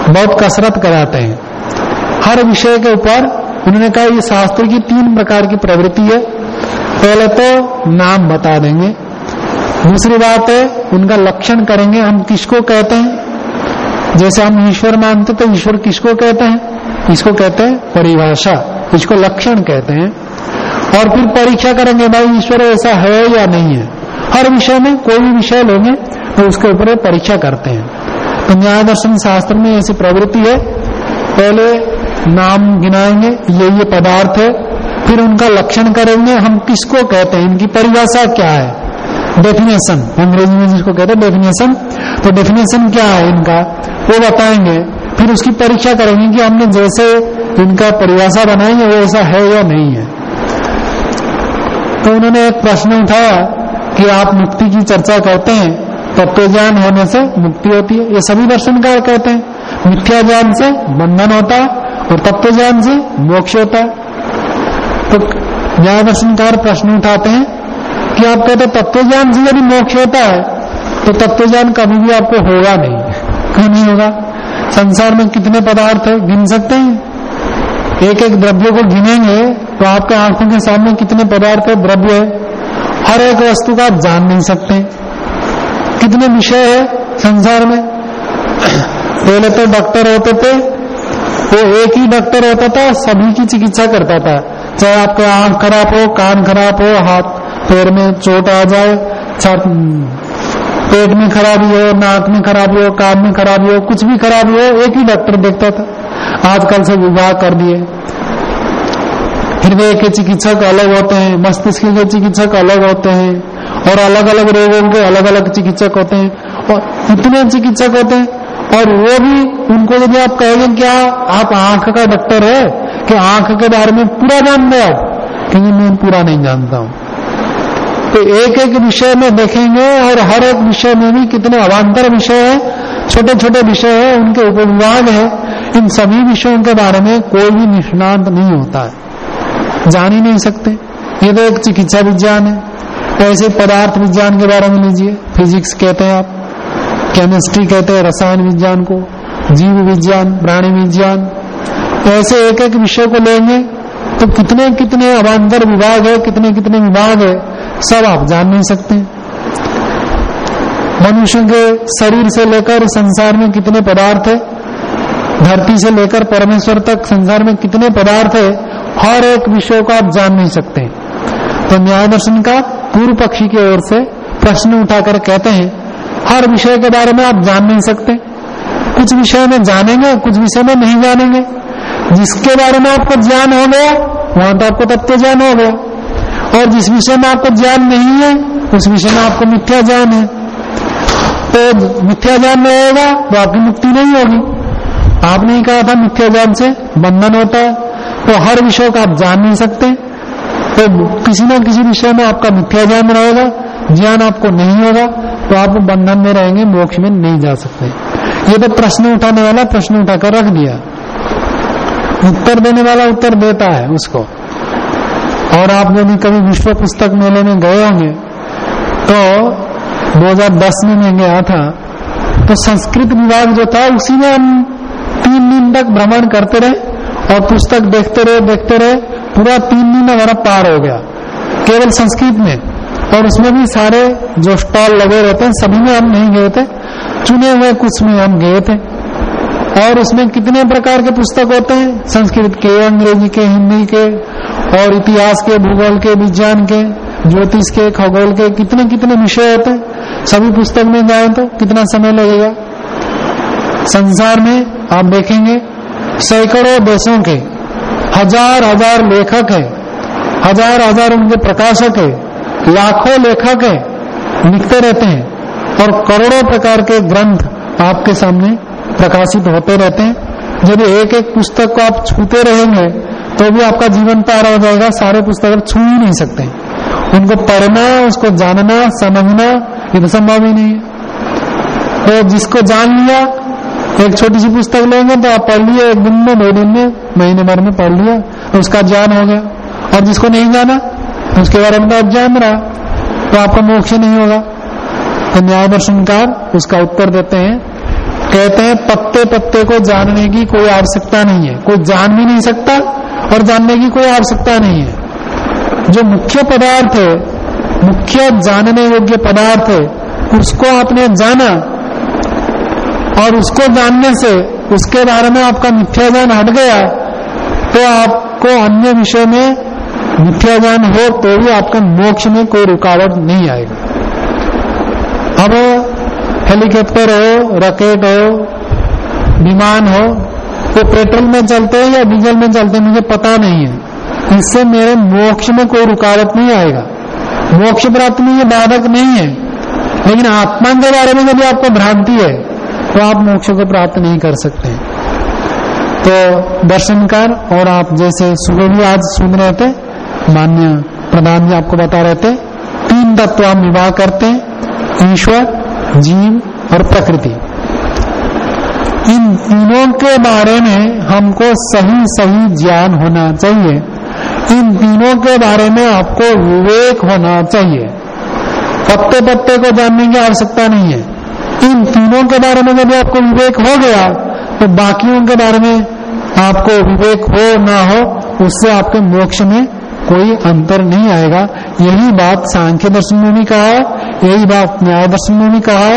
बहुत कसरत कराते हैं। हर विषय के ऊपर उन्होंने कहा, ये शास्त्र की तीन प्रकार की प्रवृत्ति है। पहले तो नाम बता देंगे, दूसरी बात है, उनका लक्षण करेंगे, हम किसको कहते हैं? जैसे हम ईश्वर मानते तो ईश्वर किसको कहते हैं? इसको कहते हैं? परिभाषा। इसको लक्षण कहते हैं। और फिर परीक्षा करेंगे, भाई, ईश्वर ऐसा है या नहीं है? हर विषय में कोई भी विषय लेंगे तो उसके ऊपर परीक्षा करते हैं। तो न्याय दर्शन शास्त्र में ऐसी प्रवृत्ति है, पहले नाम गिनाएँगे, ये ये पदार्थ है, फिर उनका लक्षण करेंगे, हम किसको कहते हैं? इनकी परिभाषा क्या है? डेफिनेशन अंग्रेज़ी में जिसको कहते हैं डेफिनेशन तो डेफिनेशन क्या है इनका? वो बताएँगे। फिर उसकी परीक्षा करेंगे कि हमने जैसे इनका परिभाषा बनाई है वो ऐसा है या नहीं है। तो उन्होंने एक प्रश्न उठाया कि आप मुक्ति की चर्चा करते हैं तत्व ज्ञान होने से मुक्ति होती है। ये सभी दर्शनकार कहते हैं मिथ्या ज्ञान से बंधन होता है और तत्व ज्ञान से मोक्ष होता है। तो न्याय दर्शनकार प्रश्न उठाते हैं कि आप कहते तत्व ज्ञान से यदि मोक्ष होता है तो तत्व ज्ञान कभी भी आपको होगा नहीं, क्यों नहीं होगा? संसार में कितने पदार्थ है, गिन सकते हैं? एक एक द्रव्य को गिनेंगे तो आपके आँखों के सामने कितने पदार्थ है, द्रव्य है? हर एक वस्तु का आप जान नहीं सकते कितने विषय है संसार में? पहले तो डॉक्टर होते थे, वो एक ही डॉक्टर होता था, सभी की चिकित्सा करता था। चाहे आपका आँख खराब हो, कान खराब हो, हाथ, पैर में चोट आ जाए पेट में खराबी हो नाक में खराबी हो कान में खराबी हो कुछ भी खराबी हो एक ही डॉक्टर देखता था। आजकल से विवाह कर दिए। हृदय के चिकित्सक अलग होते हैं, मस्तिष्क के चिकित्सक अलग होते हैं, और अलग अलग रोगों के अलग अलग चिकित्सक होते हैं, और इतने चिकित्सक होते हैं, और वो भी उनको यदि आप कहेंगे क्या आप आँख का डॉक्टर है, कि आँख के बारे में पूरा जानते आप क्योंकि मैं पूरा नहीं जानता हूँ। तो एक एक विषय में देखेंगे और हर एक विषय में भी कितने अवान्तर विषय है छोटे छोटे विषय है, उनके उपविभाग है। इन सभी विषयों के बारे में कोई भी निष्णांत नहीं होता है। जान ही नहीं सकते। ये तो एक चिकित्सा विज्ञान है। ऐसे पदार्थ विज्ञान के बारे में लीजिए। फिजिक्स कहते हैं आप। केमिस्ट्री कहते हैं रसायन विज्ञान को। जीव विज्ञान, प्राणी विज्ञान। ऐसे एक एक विषय को लेंगे तो कितने कितने अवान्तर विभाग है कितने कितने विभाग है। सब आप जान नहीं सकते। मनुष्य के शरीर से लेकर संसार में कितने पदार्थ है, धरती से लेकर परमेश्वर तक संसार में कितने पदार्थ है, हर एक विषय को आप जान नहीं सकते। तो न्याय दर्शन का पूर्व पक्षी की ओर से प्रश्न उठाकर कहते हैं, हर विषय के बारे में आप जान नहीं सकते। कुछ विषय में जानेंगे, कुछ विषय में नहीं जानेंगे। जिसके बारे में आपको ज्ञान हो गया, वहाँ तो आपको तत्व ज्ञान हो गया। और जिस विषय में आपको ज्ञान नहीं है, उस विषय में आपको मिथ्या ज्ञान है। तो मिथ्या ज्ञान में होगा तो आपकी मुक्ति नहीं होगी। आपने ही कहा था, मिथ्या ज्ञान से बंधन होता है। तो हर विषय को आप जान नहीं सकते। तो किसी न किसी विषय में आपका मिथ्या ज्ञान रहेगा, ज्ञान आपको नहीं होगा तो आप बंधन में रहेंगे, मोक्ष में नहीं जा सकते। ये तो प्रश्न उठाने वाला, प्रश्न उठाकर रख दिया। उत्तर देने वाला उत्तर देता है उसको। और आप यदि कभी विश्व पुस्तक मेले में गए होंगे तो 2010 में मैं गया था तो संस्कृत विभाग जो था, उसी में हम तीन दिन तक भ्रमण करते रहे और पुस्तक देखते रहे देखते रहे, पूरा तीन दिन हमारा पार हो गया, केवल संस्कृत में। और उसमें भी सारे जो स्टॉल लगे रहते हैं, सभी में हम नहीं गए थे, चुने हुए कुछ में हम गए थे। और उसमें कितने प्रकार के पुस्तक होते हैं? संस्कृत के, अंग्रेज़ी के, हिंदी के, और इतिहास के, भूगोल के, विज्ञान के, ज्योतिष के, खगोल के कितने कितने विषय होते हैं? सभी पुस्तक में जाए तो कितना समय लगेगा? संसार में आप देखेंगे, सैकड़ों देशों के हज़ार हज़ार लेखक है हज़ार हज़ार उनके प्रकाशक है, लाखों लेखक है, लिखते रहते हैं, और करोड़ों प्रकार के ग्रंथ आपके सामने प्रकाशित होते रहते हैं। जब एक एक पुस्तक को आप छूते रहेंगे तो भी आपका जीवन पार हो जाएगा, सारे पुस्तक आप छू ही नहीं सकते। उनको पढ़ना, उसको जानना, समझना, ये तो संभव ही नहीं है। तो जिसको जान लिया, एक छोटी सी पुस्तक लेंगे तो आप पढ़ लिया एक दिन में, दो दिन में, महीने भर में पढ़ लिया तो उसका ज्ञान हो गया। और जिसको नहीं जाना, उसके बारे में तो आप अज्ञान रहा तो आपका मोक्ष नहीं होगा। तो न्याय दर्शनकार उसका उत्तर देते हैं। कहते हैं, पत्ते पत्ते को जानने की कोई आवश्यकता नहीं है। कोई जान भी नहीं सकता और जानने की कोई आवश्यकता नहीं है। जो मुख्य पदार्थ है, मुख्य जानने योग्य पदार्थ है, उसको आपने जाना और उसको जानने से उसके बारे में आपका मिथ्या ज्ञान हट गया तो आपको अन्य विषय में मिथ्या ज्ञान हो तो भी आपका मोक्ष में कोई रुकावट नहीं आएगा। अब हेलीकॉप्टर हो रॉकेट हो, विमान हो, वो पेट्रोल में चलते हैं या डीजल में चलते हैं, मुझे पता नहीं है। इससे मेरे मोक्ष में कोई रुकावट नहीं आएगा। मोक्ष प्राप्त में ये बाधक नहीं है। लेकिन आत्मा के बारे में यदि आपको भ्रांति है तो आप मोक्ष को प्राप्त नहीं कर सकते। तो दर्शनकार और आप जैसे सुबह भी आज सुन रहे थे, मान्य प्रधान जी आपको बता रहे थे, तीन तत्व हम विवाह करते हैं। ईश्वर जीव और प्रकृति। इन तीनों के बारे में हमको सही सही ज्ञान होना चाहिए। इन तीनों के बारे में आपको विवेक होना चाहिए। पत्ते पत्ते को जानने की आवश्यकता नहीं है। इन तीनों के बारे में यदि आपको विवेक हो गया तो बाकियों के बारे में आपको विवेक हो ना हो, उससे आपके मोक्ष में कोई अंतर नहीं आएगा। यही बात सांख्य दर्शन में भी कहा यही बात न्याय दर्शन में भी कहा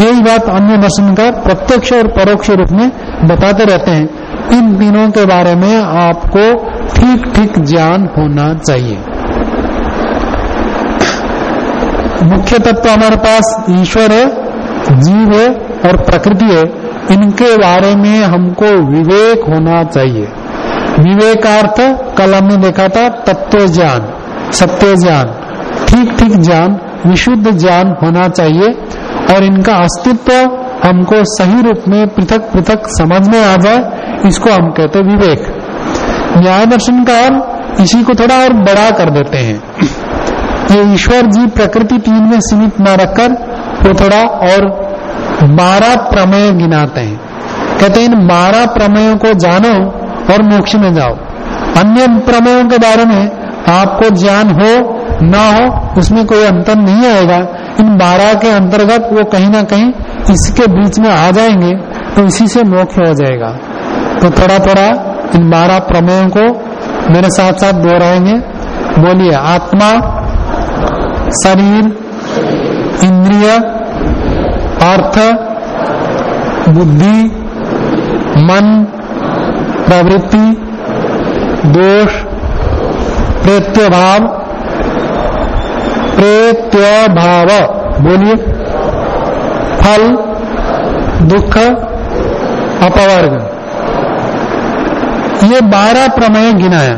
यही बात अन्य दर्शन का प्रत्यक्ष और परोक्ष रूप में बताते रहते हैं। इन तीनों के बारे में आपको ठीक ठीक ज्ञान होना चाहिए। मुख्य तत्व हमारे पास ईश्वर है, जीव है और प्रकृति है। इनके बारे में हमको विवेक होना चाहिए। विवेकार्थ कल हमने देखा था, तत्व ज्ञान, सत्य ज्ञान ठीक ठीक ज्ञान विशुद्ध ज्ञान होना चाहिए और इनका अस्तित्व हमको सही रूप में पृथक पृथक समझ में आ जाए, इसको हम कहते विवेक। न्याय दर्शनकार इसी को थोड़ा और बड़ा कर देते हैं। ये ईश्वर जी प्रकृति तीन में सीमित न रखकर वो थोड़ा और बारह प्रमेय गिनाते हैं। कहते हैं, इन बारह प्रमेयों को जानो और मोक्ष में जाओ। अन्य प्रमेयों के बारे में आपको ज्ञान हो, ना हो, उसमें कोई अंतर नहीं आएगा। इन बारह के अंतर्गत वो कहीं ना कहीं इसके बीच में आ जाएँगे तो इसी से मोक्ष हो जाएगा। तो थोड़ा थोड़ा इन बारह प्रमेयों को मेरे साथ साथ दोहराएँगे बोलिए, आत्मा, शरीर, इंद्रिय, अर्थ, बुद्धि, मन, प्रवृत्ति, दोष प्रत्यय भाव प्रत्यय भाव बोलिए। फल, दुख, अपवर्ग। ये बारह प्रमेय गिनाया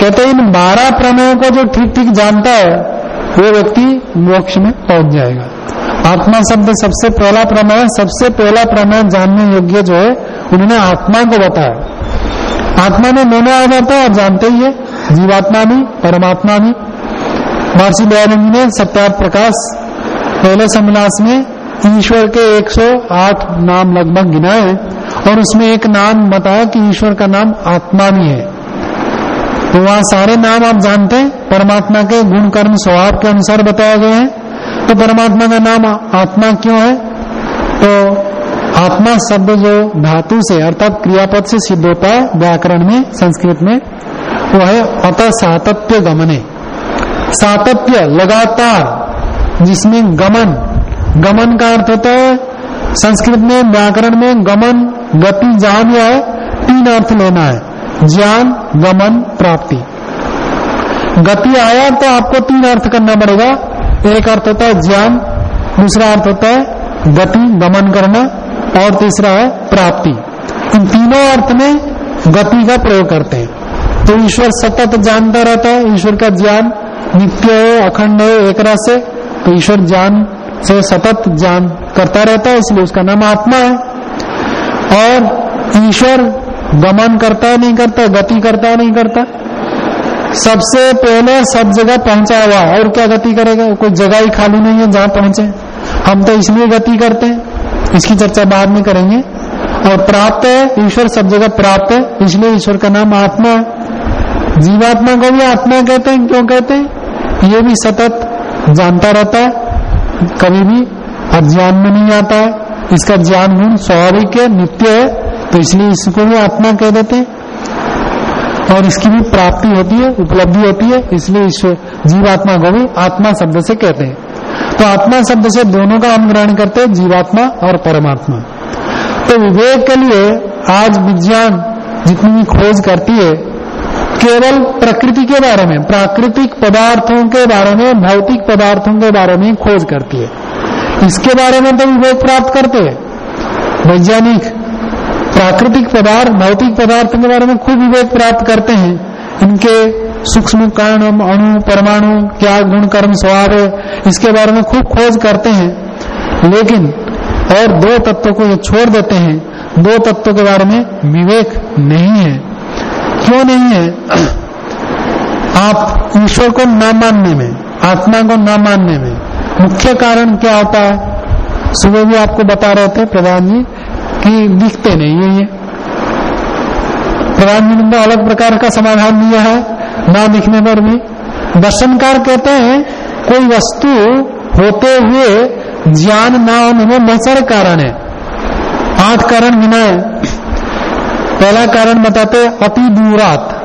कहते इन बारह प्रमेयों को जो ठीक ठीक जानता है, वो व्यक्ति मोक्ष में पहुँच जाएगा। आत्मा शब्द सबसे पहला प्रमेय, सबसे पहला प्रमेय जानने योग्य जो है, उन्होंने आत्मा को बताया। आत्मा में दोनों आ जाता है, आप जानते ही है। जीवात्मा भी परमात्मा भी महर्षि दयानंद ने सत्यार्थ प्रकाश, पहले सम्लास में ईश्वर के 108 नाम लगभग गिनाए और उसमें एक नाम बताया कि ईश्वर का नाम आत्मा भी है। तो वहाँ सारे नाम आप जानते हैं, परमात्मा के गुण कर्म स्वभाव के अनुसार बताए गए हैं। तो परमात्मा का नाम आत्मा क्यों है? तो आत्मा शब्द जो धातु से अर्थात क्रियापद से सिद्ध होता है, व्याकरण में, संस्कृत में। वो है अत सातत्य गमने। सातत्य लगातार, जिसमें गमन गमन का अर्थ होता है, संस्कृत में, व्याकरण में गमन, गति जान या है, तीन अर्थ लेना है, ज्ञान, गमन, प्राप्ति। गति आया तो आपको तीन अर्थ करना पड़ेगा। एक अर्थ होता है ज्ञान, दूसरा अर्थ होता है गति, गमन करना, और तीसरा है प्राप्ति। इन तीनों अर्थ में गति का प्रयोग करते हैं। तो ईश्वर सतत जानता रहता है, ईश्वर का ज्ञान नित्य है, अखंड है, एक रस है तो ईश्वर ज्ञान से सतत ज्ञान करता रहता है, इसलिए उसका नाम आत्मा है। और ईश्वर गमन करता है नहीं करता, गति करता है नहीं करता। सबसे पहले सब जगह पहुँचा हुआ और क्या गति करेगा? कोई जगह ही खाली नहीं है जहाँ पहुँचे। हम तो इसलिए गति करते हैं, इसकी चर्चा बाद में करेंगे। और प्राप्त है, ईश्वर सब जगह प्राप्त है, इसलिए ईश्वर का नाम आत्मा है। जीवात्मा को भी आत्मा कहते हैं, क्यों कहते हैं? ये भी सतत जानता रहता है, कभी भी अज्ञान में नहीं आता है। इसका ज्ञान गुण स्वाभाविक है, नित्य है तो इसलिए इसको भी आत्मा कह देते हैं। और इसकी भी प्राप्ति होती है, उपलब्धि होती है, इसलिए इस जीवात्मा को भी आत्मा शब्द से कहते हैं। तो आत्मा शब्द से दोनों का हम ग्रहण करते हैं, जीवात्मा और परमात्मा। तो विवेक के लिए आज विज्ञान जितनी भी खोज करती है केवल प्रकृति के बारे में, प्राकृतिक पदार्थों के बारे में, भौतिक पदार्थों के बारे में खोज करती है। इसके बारे में तो विवेक प्राप्त करते हैं। वैज्ञानिक प्राकृतिक पदार्थ, भौतिक पदार्थ के बारे में खूब विवेक प्राप्त करते हैं। इनके सूक्ष्म कर्ण, अणु, परमाणु, क्या गुण, कर्म, स्वभाव है, इसके बारे में खूब खोज करते हैं। लेकिन, और दो तत्वों को ये छोड़ देते हैं। दो तत्वों के बारे में विवेक नहीं है। क्यों नहीं है। आप ईश्वर को न मानने में, आत्मा को न मानने में मुख्य कारण क्या होता है? सुबह भी आपको बता रहे थे प्रधान जी कि दिखते नहीं है ये। प्रधान जी ने अलग प्रकार का समाधान दिया है, ना दिखने पर भी। दर्शनकार कहते हैं, कोई वस्तु होते हुए ज्ञान ना होने में बहुत सारे कारण है। आठ कारण गिनाए पहला कारण बताते अति दूरात।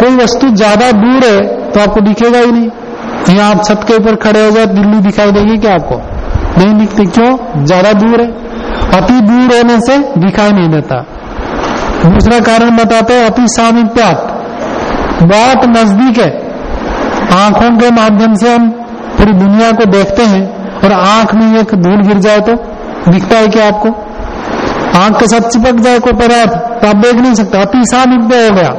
कोई वस्तु ज़्यादा दूर है तो आपको दिखेगा ही नहीं। यहाँ आप छत के ऊपर खड़े हो जाए दिल्ली दिखाई देगी क्या आपको? नहीं दिखती। क्यों? ज़्यादा दूर है। अति दूर होने से दिखाई नहीं देता। दूसरा कारण बताते हैं, अति सामीप्यात। बहुत नज़दीक है। आँखों के माध्यम से हम पूरी दुनिया को देखते हैं, और आँख में एक धूल गिर जाए तो दिखता है क्या आपको? आँख के साथ चिपक जाए, कोई पदार्थ तो आप देख नहीं सकते। अति सामीप्य हो गया।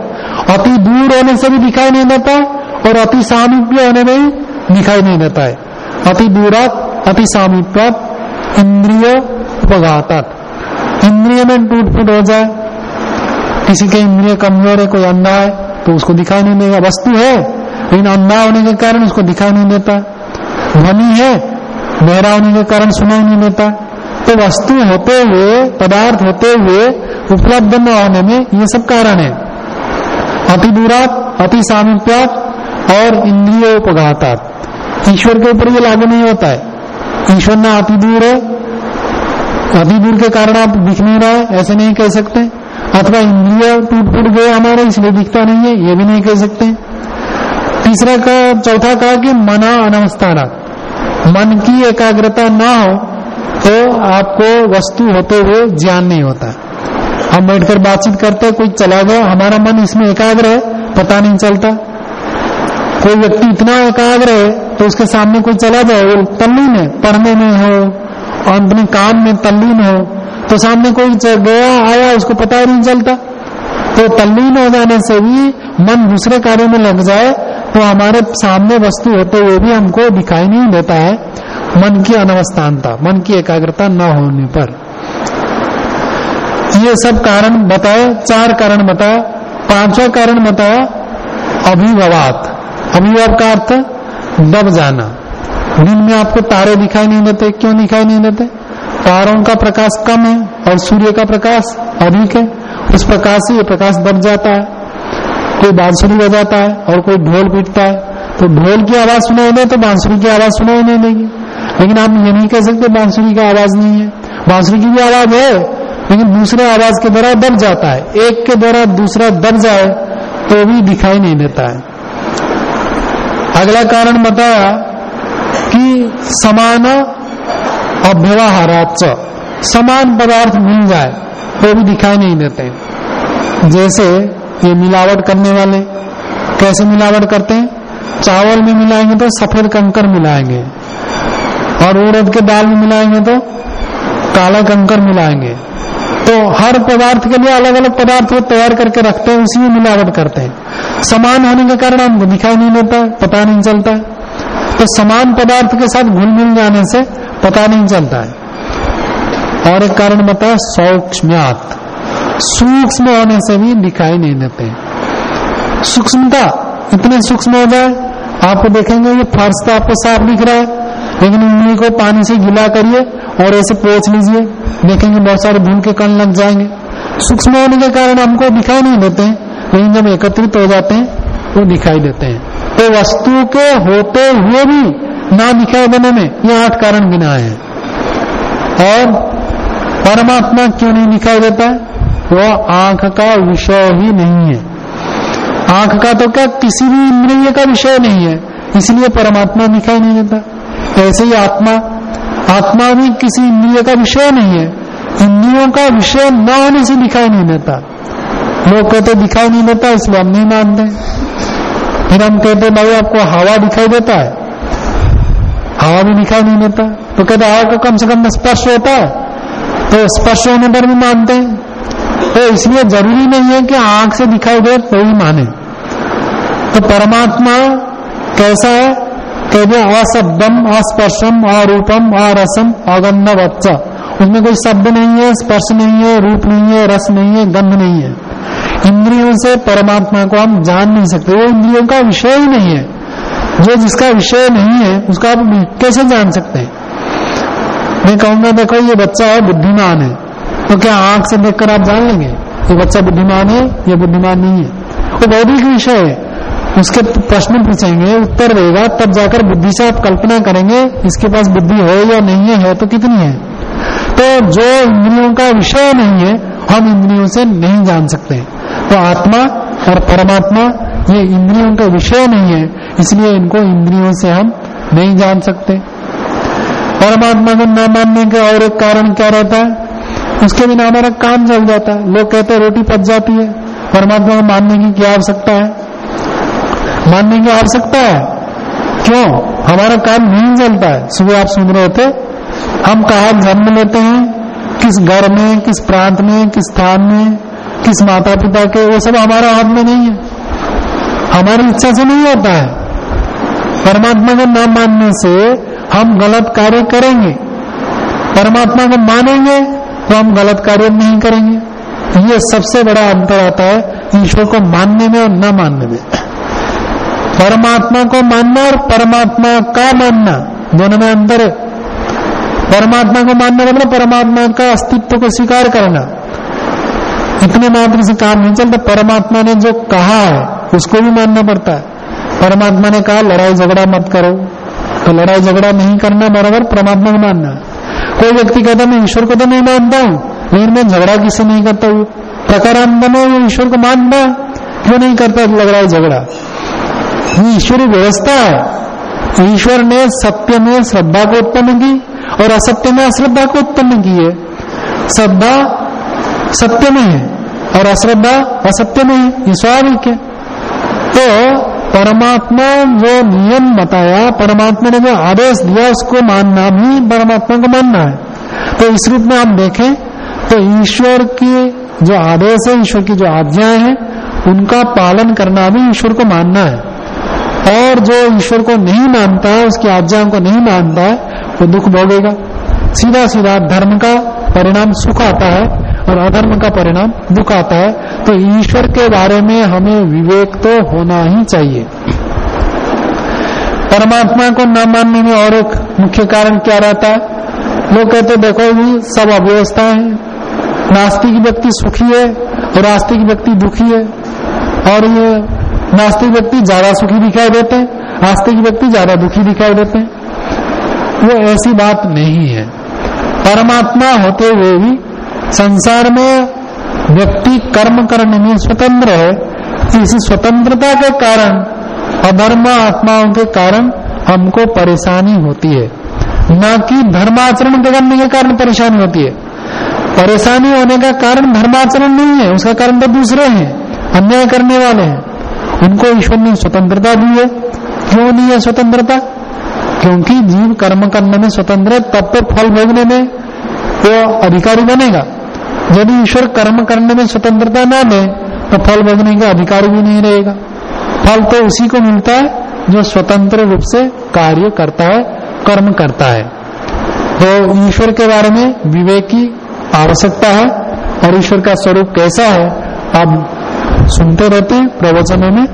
अति दूर होने से भी दिखाई नहीं देता और अति सामीप्य होने में दिखाई नहीं देता है। अति दूरात, अति सामीप्यात इंद्रिय उपघातक इंद्रिय में टूट फूट हो जाए, किसी के इंद्रिय कमज़ोर है, कोई अंधा है तो उसको दिखाई नहीं देगा। वस्तु है, लेकिन अंधा होने के कारण उसको दिखाई नहीं देता। ध्वनि है बहरा होने के कारण सुनाई नहीं देता। तो वस्तु होते हुए, पदार्थ होते हुए, उपलब्ध न होने में ये सब कारण है। अति दूरात, अति सामीप्यात और इंद्रिय उपघातात ईश्वर के ऊपर ये लागू नहीं होता है। ईश्वर ना अति दूर है। अति दूर के कारण आप दिख नहीं रहा है, ऐसे नहीं कह सकते। अथवा इंद्रिय टूट फूट गए हमारे, इसलिए दिखता नहीं है, ये भी नहीं कह सकते। तीसरा का, चौथा कहा कि मना अनवस्थाना मन की एकाग्रता ना हो तो आपको वस्तु होते हुए ज्ञान नहीं होता। हम बैठकर बातचीत करते हैं, कोई चला गया, हमारा मन इसमें एकाग्र है, पता नहीं चलता। कोई व्यक्ति इतना एकाग्र है तो उसके सामने कोई चला जाए, वो तल्लीन है, पढ़ने में हो और अपने काम में तल्लीन हो तो सामने कोई गया, आया, उसको पता ही नहीं चलता। तो तल्लीन हो जाने से भी मन दूसरे कार्य में लग जाए तो हमारे सामने वस्तु होते हुए भी हमको दिखाई नहीं देता है। मन की अनवस्थानता, मन की एकाग्रता न होने पर। ये सब कारण बताए चार कारण बताया पांचवा कारण बताया अभिभवात। अभिभव का अर्थ, दब जाना। दिन में आपको तारे दिखाई नहीं देते, क्यों दिखाई नहीं देते? तारों का प्रकाश कम है और सूर्य का प्रकाश अधिक है। उस प्रकाश से ये प्रकाश दब जाता है। कोई बांसुरी बजाता है और कोई ढोल पीटता है। तो ढोल की आवाज़ सुनाई दे तो बांसुरी की आवाज़ सुनाई नहीं देगी। लेकिन आप ये नहीं कह सकते बांसुरी का आवाज़ नहीं है। बांसुरी की भी आवाज़ है, लेकिन दूसरे आवाज़ के द्वारा दब जाता है। एक के द्वारा दूसरा दब जाए तो भी दिखाई नहीं देता है। अगला कारण बताया कि समान अव्यवहाराच समान पदार्थ मिल जाए तो भी दिखाई नहीं देते जैसे ये मिलावट करने वाले, कैसे मिलावट करते हैं? चावल में मिलाएँगे तो सफ़ेद कंकर मिलाएँगे। और उड़द के दाल में मिलाएँगे तो काला कंकर मिलाएँगे। तो हर पदार्थ के लिए अलग अलग पदार्थ वो तैयार करके रखते हैं, उसी में मिलावट करते हैं। समान होने के कारण हमको दिखाई नहीं देता, पता नहीं चलता। तो समान पदार्थ के साथ घुल मिल जाने से पता नहीं चलता है। और एक कारण बताया सौक्ष्म्यात। सूक्ष्म होने से भी दिखाई नहीं देते। सूक्ष्मता इतने सूक्ष्म हो जाए आपको देखेंगे ये फर्श तो आपको साफ़ दिख रहा है। लेकिन उंगली को पानी से गिला करिए और ऐसे पोच लीजिए। देखेंगे बहुत सारे धूल के कण लग जाएँगे। सूक्ष्म होने के कारण हमको दिखाई नहीं देते हैं, लेकिन जब एकत्रित हो जाते हैं, वो दिखाई देते हैं। तो वस्तु के होते हुए भी ना दिखाई देने में ये आठ कारण गिना है। और परमात्मा क्यों नहीं दिखाई देता है? वो आँख का विषय ही नहीं है। आँख का तो क्या किसी भी इंद्रिय का विषय नहीं है, इसलिए परमात्मा दिखाई नहीं देता। ऐसे ही आत्मा? आत्मा भी किसी इंद्रिय का विषय नहीं है। इंद्रियों का विषय न होने से दिखाई नहीं देता। लोग कहते दिखाई नहीं देता, इसलिए हम नहीं मानते। फिर हम कहते भाई, आपको हवा दिखाई देता है। हवा भी दिखाई नहीं देता। तो कहते हवा को कम से कम स्पर्श होता है। तो स्पर्श होने पर भी मानते हैं। तो इसलिए ज़रूरी नहीं है कि आँख से दिखाई दे तो ही माने। तो परमात्मा कैसा है? कहते अशब्दम अस्पर्शम अरूपम अरसम अगंध बच्चा उसमें कोई शब्द नहीं है, स्पर्श नहीं है, रूप नहीं है, रस नहीं है, गंध नहीं है। इंद्रियों से परमात्मा को हम जान नहीं सकते। वो इंद्रियों का विषय ही नहीं है। जो जिसका विषय नहीं है, उसको आप कैसे जान सकते हैं? मैं कहूँगा, देखो, ये बच्चा है बुद्धिमान है। तो क्या आँख से देखकर आप जान लेंगे? ये बच्चा बुद्धिमान है, ये बुद्धिमान नहीं है। वो बौद्धिक विषय है। उसके प्रश्न पूछेंगे उत्तर देगा तब जाकर बुद्धि से आप कल्पना करेंगे इसके पास बुद्धि है या नहीं है, है तो कितनी है? तो जो इंद्रियों का विषय नहीं है हम इंद्रियों से नहीं जान सकते। तो आत्मा और परमात्मा ये इंद्रियों का विषय नहीं है इसलिए इनको इंद्रियों से हम नहीं जान सकते। परमात्मा को न मानने का और एक कारण क्या रहता है? उसके बिना हमारा काम चल जाता है। लोग कहते हैं रोटी पच जाती है। परमात्मा को मानने की क्या आवश्यकता है? मानने की आवश्यकता है। क्यों? हमारा काम नहीं चलता है। सुबह आप सुन रहे थे हम कहा जन्म लेते हैं? किस घर में, किस प्रांत में, किस स्थान में, किस माता पिता के? वो सब हमारा हाथ में नहीं है। हमारी इच्छा से नहीं होता है। परमात्मा को न मानने से हम गलत कार्य करेंगे। परमात्मा को मानेंगे तो हम गलत कार्य नहीं करेंगे। ये सबसे बड़ा अंतर आता है, ईश्वर को मानने में और न मानने में। परमात्मा को मानना और परमात्मा का मानना, दोनों में अंतर है। परमात्मा को मानना मतलब परमात्मा का अस्तित्व को स्वीकार करना। इतने मात्र से काम नहीं चलता, परमात्मा ने जो कहा है, उसको भी मानना पड़ता है। परमात्मा ने कहा, लड़ाई झगड़ा मत करो। तो लड़ाई झगड़ा नहीं करना बराबर परमात्मा को मानना कोई व्यक्ति कहता मैं ईश्वर को तो नहीं मानता हूँ, लेकिन मैं झगड़ा किससे नहीं करता हूँ? प्रकारांत बनो ईश्वर को मानना क्यों नहीं करता लड़ाई झगड़ा? ये ईश्वरी व्यवस्था है। ईश्वर ने सत्य में श्रद्धा को उत्पन्न की और असत्य में अश्रद्धा को उत्पन्न की है। श्रद्धा सत्य में है और अश्रद्धा असत्य में है। ये स्वाभाविक है। तो परमात्मा जो नियम बताया, परमात्मा ने जो आदेश दिया, उसको मानना भी परमात्मा को मानना है। तो इस रूप में आप देखें तो ईश्वर की जो आदेश है, ईश्वर की जो आज्ञाएँ हैं, उनका पालन करना भी ईश्वर को मानना है। और जो ईश्वर को नहीं मानता है उसकी आज्ञाओं को नहीं मानता है वो दुख भोगेगा। सीधा सीधा धर्म का परिणाम सुख आता है और अधर्म का परिणाम दुख आता है। तो ईश्वर के बारे में हमें विवेक तो होना ही चाहिए। परमात्मा को न मानने में और एक मुख्य कारण क्या रहता है? लोग कहते, देखो भी सब अव्यवस्था है। नास्तिक व्यक्ति सुखी है और आस्तिक व्यक्ति दुखी है। और ये नास्तिक व्यक्ति ज़्यादा सुखी दिखाई देते हैं, आस्तिक व्यक्ति ज़्यादा दुखी दिखाई देते हैं। वो ऐसी बात नहीं है। परमात्मा होते हुए भी संसार में व्यक्ति कर्म करने में स्वतंत्र है, इसी स्वतंत्रता के कारण अधर्म आत्माओं के कारण हमको परेशानी होती है। न कि धर्माचरण करने के कारण परेशानी होती है। परेशानी होने का कारण धर्माचरण नहीं है, उसका कारण तो दूसरे हैं, अन्याय करने वाले हैं। उनको ईश्वर ने स्वतंत्रता दी है। क्यों दी है स्वतंत्रता? क्योंकि जीव कर्म करने में स्वतंत्र है, तब तो फल भोगने में वो अधिकारी बनेगा। यदि ईश्वर कर्म करने में स्वतंत्रता ना दे तो फल भोगने का अधिकारी भी नहीं रहेगा। फल तो उसी को मिलता है, जो स्वतंत्र रूप से कार्य करता है, कर्म करता है। तो ईश्वर के बारे में विवेक की आवश्यकता है, और ईश्वर का स्वरूप कैसा है, आप सुनते रहते हैं, प्रवचनों में।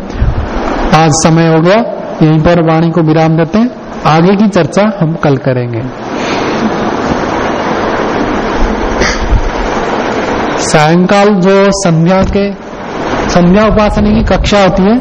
आज समय हो गया, यहीं पर वाणी को विराम देते हैं। आगे की चर्चा हम कल करेंगे। सायंकाल जो संध्या के, संध्या उपासना की कक्षा होती है